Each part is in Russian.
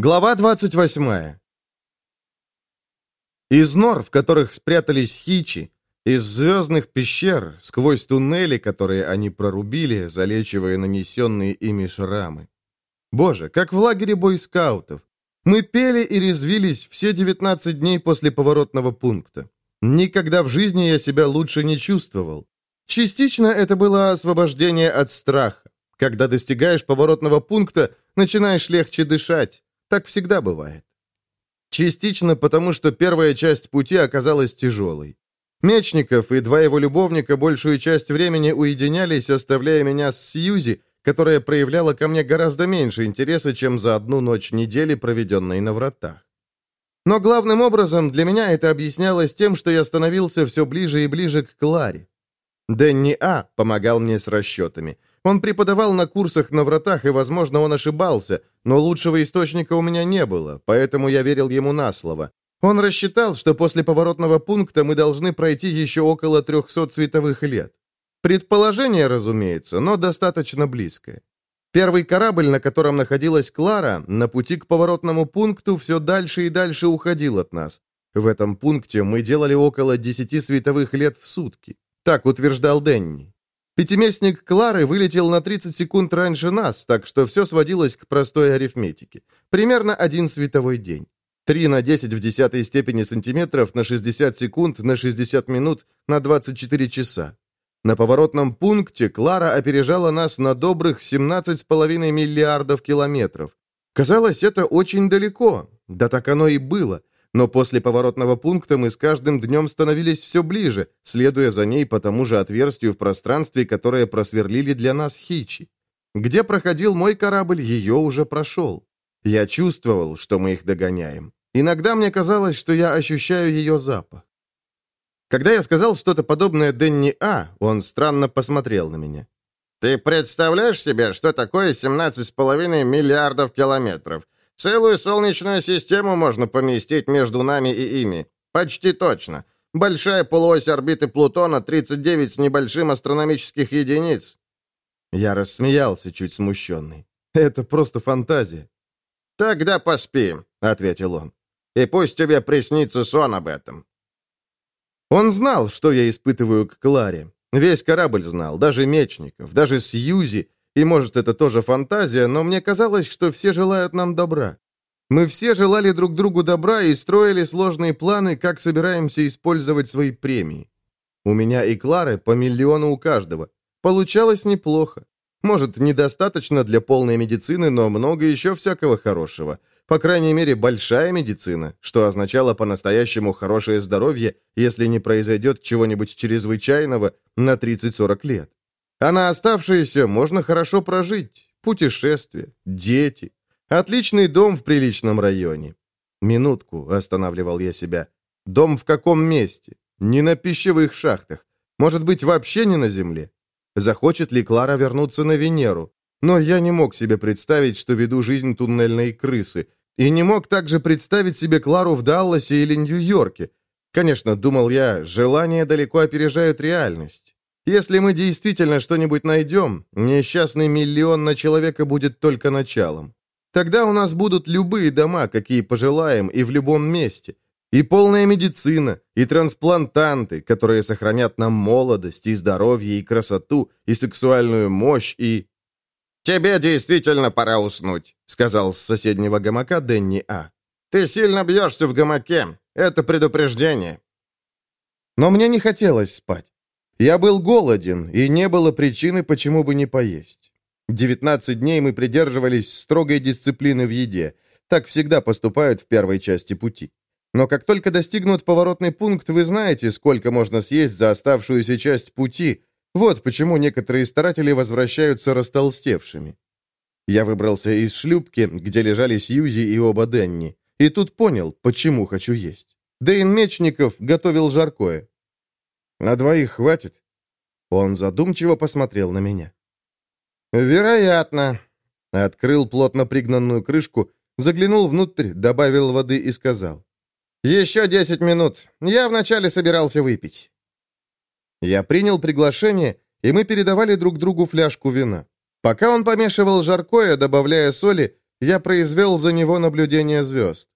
Глава 28. Из нор, в которых спрятались хичи, из звездных пещер, сквозь туннели, которые они прорубили, залечивая нанесенные ими шрамы. Боже, как в лагере бойскаутов. Мы пели и резвились все 19 дней после поворотного пункта. Никогда в жизни я себя лучше не чувствовал. Частично это было освобождение от страха. Когда достигаешь поворотного пункта, начинаешь легче дышать. Так всегда бывает. Частично потому, что первая часть пути оказалась тяжелой. Мечников и два его любовника большую часть времени уединялись, оставляя меня с Сьюзи, которая проявляла ко мне гораздо меньше интереса, чем за одну ночь недели, проведенной на вратах. Но главным образом для меня это объяснялось тем, что я становился все ближе и ближе к Кларе. Дэнни А. помогал мне с расчетами. Он преподавал на курсах на вратах, и, возможно, он ошибался, но лучшего источника у меня не было, поэтому я верил ему на слово. Он рассчитал, что после поворотного пункта мы должны пройти еще около 300 световых лет. Предположение, разумеется, но достаточно близкое. Первый корабль, на котором находилась Клара, на пути к поворотному пункту все дальше и дальше уходил от нас. В этом пункте мы делали около 10 световых лет в сутки. Так утверждал Денни. Пятиместник Клары вылетел на 30 секунд раньше нас, так что все сводилось к простой арифметике. Примерно один световой день. 3 на 10 в десятой степени сантиметров на 60 секунд на 60 минут на 24 часа. На поворотном пункте Клара опережала нас на добрых 17,5 миллиардов километров. Казалось, это очень далеко. Да так оно и было но после поворотного пункта мы с каждым днем становились все ближе, следуя за ней по тому же отверстию в пространстве, которое просверлили для нас хичи. Где проходил мой корабль, ее уже прошел. Я чувствовал, что мы их догоняем. Иногда мне казалось, что я ощущаю ее запах. Когда я сказал что-то подобное Денни А, он странно посмотрел на меня. «Ты представляешь себе, что такое 17,5 миллиардов километров? Целую солнечную систему можно поместить между нами и ими. Почти точно. Большая полуось орбиты Плутона 39 с небольшим астрономических единиц. Я рассмеялся, чуть смущенный. Это просто фантазия. «Тогда поспи», — ответил он. «И пусть тебе приснится сон об этом». Он знал, что я испытываю к Кларе. Весь корабль знал, даже Мечников, даже Сьюзи, и может, это тоже фантазия, но мне казалось, что все желают нам добра. Мы все желали друг другу добра и строили сложные планы, как собираемся использовать свои премии. У меня и Клары по миллиону у каждого. Получалось неплохо. Может, недостаточно для полной медицины, но много еще всякого хорошего. По крайней мере, большая медицина, что означало по-настоящему хорошее здоровье, если не произойдет чего-нибудь чрезвычайного на 30-40 лет. А на оставшиеся можно хорошо прожить. Путешествия, дети, отличный дом в приличном районе. Минутку, останавливал я себя. Дом в каком месте? Не на пищевых шахтах. Может быть, вообще не на Земле? Захочет ли Клара вернуться на Венеру? Но я не мог себе представить, что веду жизнь туннельной крысы. И не мог также представить себе Клару в Далласе или Нью-Йорке. Конечно, думал я, желания далеко опережают реальность. Если мы действительно что-нибудь найдем, несчастный миллион на человека будет только началом. Тогда у нас будут любые дома, какие пожелаем, и в любом месте. И полная медицина, и трансплантанты, которые сохранят нам молодость, и здоровье, и красоту, и сексуальную мощь, и... «Тебе действительно пора уснуть», — сказал с соседнего гамака Дэнни А. «Ты сильно бьешься в гамаке. Это предупреждение». Но мне не хотелось спать. Я был голоден, и не было причины, почему бы не поесть. 19 дней мы придерживались строгой дисциплины в еде. Так всегда поступают в первой части пути. Но как только достигнут поворотный пункт, вы знаете, сколько можно съесть за оставшуюся часть пути. Вот почему некоторые старатели возвращаются растолстевшими. Я выбрался из шлюпки, где лежали Сьюзи и оба Денни. И тут понял, почему хочу есть. Дэйн Мечников готовил жаркое. На двоих хватит?» Он задумчиво посмотрел на меня. «Вероятно». Открыл плотно пригнанную крышку, заглянул внутрь, добавил воды и сказал. «Еще десять минут. Я вначале собирался выпить». Я принял приглашение, и мы передавали друг другу фляжку вина. Пока он помешивал жаркое, добавляя соли, я произвел за него наблюдение звезд.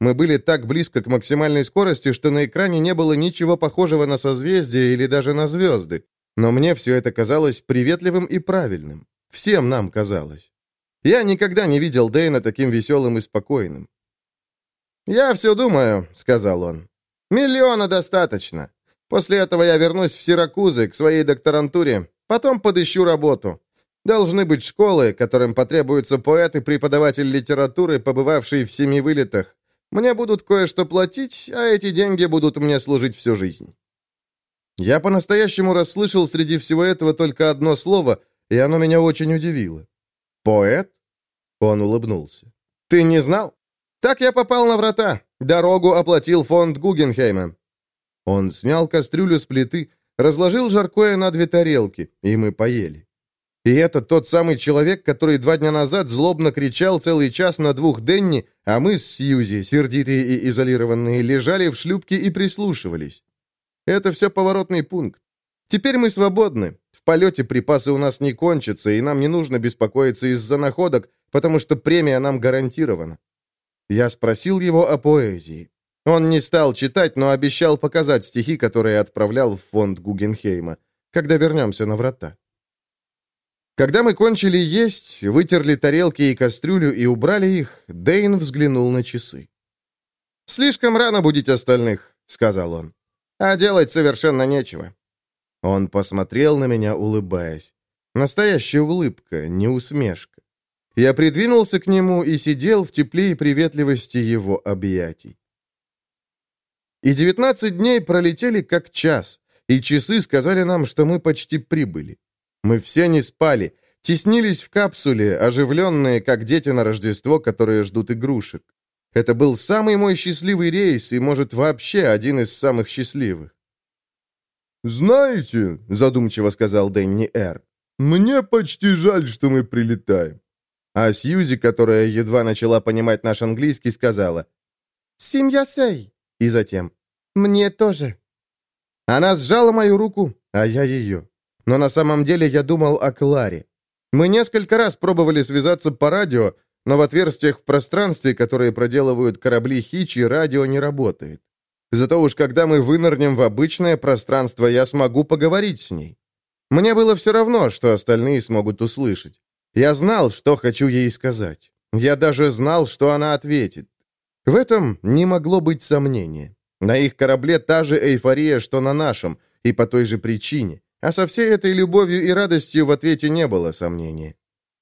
Мы были так близко к максимальной скорости, что на экране не было ничего похожего на созвездия или даже на звезды. Но мне все это казалось приветливым и правильным. Всем нам казалось. Я никогда не видел Дэйна таким веселым и спокойным. «Я все думаю», — сказал он. «Миллиона достаточно. После этого я вернусь в Сиракузы, к своей докторантуре. Потом подыщу работу. Должны быть школы, которым потребуется поэт и преподаватель литературы, побывавший в семи вылетах. Мне будут кое-что платить, а эти деньги будут мне служить всю жизнь». Я по-настоящему расслышал среди всего этого только одно слово, и оно меня очень удивило. «Поэт?» Он улыбнулся. «Ты не знал? Так я попал на врата. Дорогу оплатил фонд Гугенхейма». Он снял кастрюлю с плиты, разложил жаркое на две тарелки, и мы поели. И это тот самый человек, который два дня назад злобно кричал целый час на двух Денни, а мы с Сьюзи, сердитые и изолированные, лежали в шлюпке и прислушивались. Это все поворотный пункт. Теперь мы свободны. В полете припасы у нас не кончатся, и нам не нужно беспокоиться из-за находок, потому что премия нам гарантирована. Я спросил его о поэзии. Он не стал читать, но обещал показать стихи, которые отправлял в фонд Гугенхейма, когда вернемся на врата. Когда мы кончили есть, вытерли тарелки и кастрюлю и убрали их, Дейн взглянул на часы. «Слишком рано будить остальных», — сказал он. «А делать совершенно нечего». Он посмотрел на меня, улыбаясь. Настоящая улыбка, не усмешка. Я придвинулся к нему и сидел в тепле и приветливости его объятий. И девятнадцать дней пролетели как час, и часы сказали нам, что мы почти прибыли. Мы все не спали, теснились в капсуле, оживленные, как дети на Рождество, которые ждут игрушек. Это был самый мой счастливый рейс и, может, вообще один из самых счастливых. «Знаете», — задумчиво сказал Дэнни Эр, — «мне почти жаль, что мы прилетаем». А Сьюзи, которая едва начала понимать наш английский, сказала «Семья Сэй». И затем «Мне тоже». Она сжала мою руку, а я ее. Но на самом деле я думал о Кларе. Мы несколько раз пробовали связаться по радио, но в отверстиях в пространстве, которые проделывают корабли Хичи, радио не работает. Зато уж когда мы вынырнем в обычное пространство, я смогу поговорить с ней. Мне было все равно, что остальные смогут услышать. Я знал, что хочу ей сказать. Я даже знал, что она ответит. В этом не могло быть сомнения. На их корабле та же эйфория, что на нашем, и по той же причине. А со всей этой любовью и радостью в ответе не было сомнений.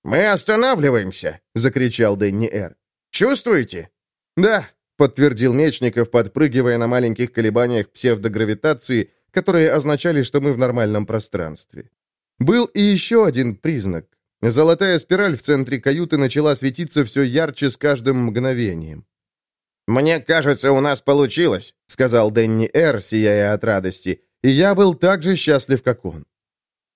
«Мы останавливаемся!» — закричал Дэнни Эр. «Чувствуете?» «Да», — подтвердил Мечников, подпрыгивая на маленьких колебаниях псевдогравитации, которые означали, что мы в нормальном пространстве. Был и еще один признак. Золотая спираль в центре каюты начала светиться все ярче с каждым мгновением. «Мне кажется, у нас получилось», — сказал Дэнни Эр, сияя от радости, и я был так же счастлив, как он.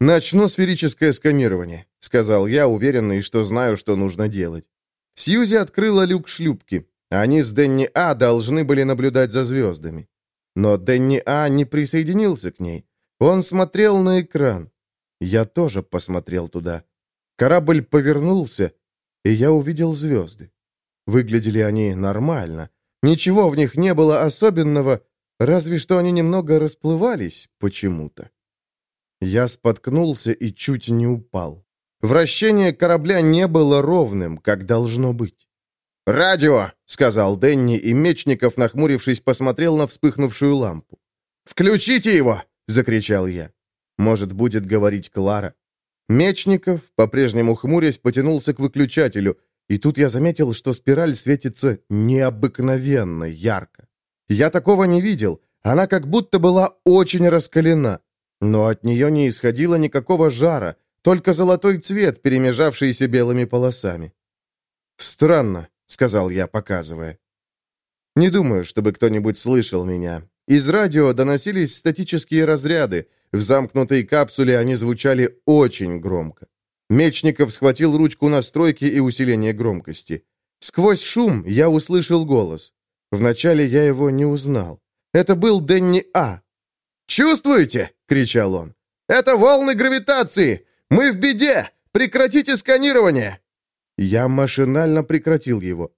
«Начну сферическое сканирование», — сказал я, уверенный, что знаю, что нужно делать. Сьюзи открыла люк шлюпки. Они с Дэнни А должны были наблюдать за звездами. Но Дэнни А не присоединился к ней. Он смотрел на экран. Я тоже посмотрел туда. Корабль повернулся, и я увидел звезды. Выглядели они нормально. Ничего в них не было особенного, Разве что они немного расплывались почему-то. Я споткнулся и чуть не упал. Вращение корабля не было ровным, как должно быть. «Радио!» — сказал Денни, и Мечников, нахмурившись, посмотрел на вспыхнувшую лампу. «Включите его!» — закричал я. Может, будет говорить Клара. Мечников, по-прежнему хмурясь, потянулся к выключателю, и тут я заметил, что спираль светится необыкновенно ярко. Я такого не видел. Она как будто была очень раскалена. Но от нее не исходило никакого жара, только золотой цвет, перемежавшийся белыми полосами. «Странно», — сказал я, показывая. «Не думаю, чтобы кто-нибудь слышал меня. Из радио доносились статические разряды. В замкнутой капсуле они звучали очень громко. Мечников схватил ручку настройки и усиления громкости. Сквозь шум я услышал голос. Вначале я его не узнал. Это был Дэнни А. «Чувствуете?» — кричал он. «Это волны гравитации! Мы в беде! Прекратите сканирование!» Я машинально прекратил его.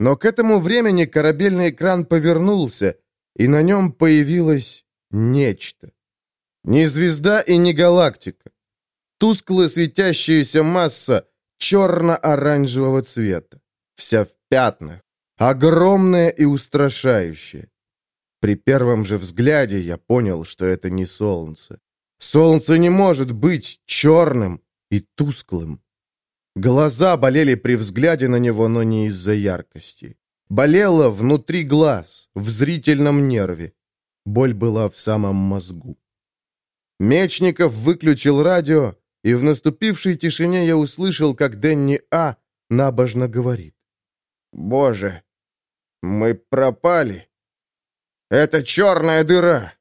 Но к этому времени корабельный экран повернулся, и на нем появилось нечто. Не звезда и не галактика. Тускло светящаяся масса черно-оранжевого цвета. Вся в пятнах. Огромная и устрашающая. При первом же взгляде я понял, что это не солнце. Солнце не может быть черным и тусклым. Глаза болели при взгляде на него, но не из-за яркости. Болело внутри глаз, в зрительном нерве. Боль была в самом мозгу. Мечников выключил радио, и в наступившей тишине я услышал, как Дэнни А. набожно говорит. «Боже, мы пропали. Это черная дыра.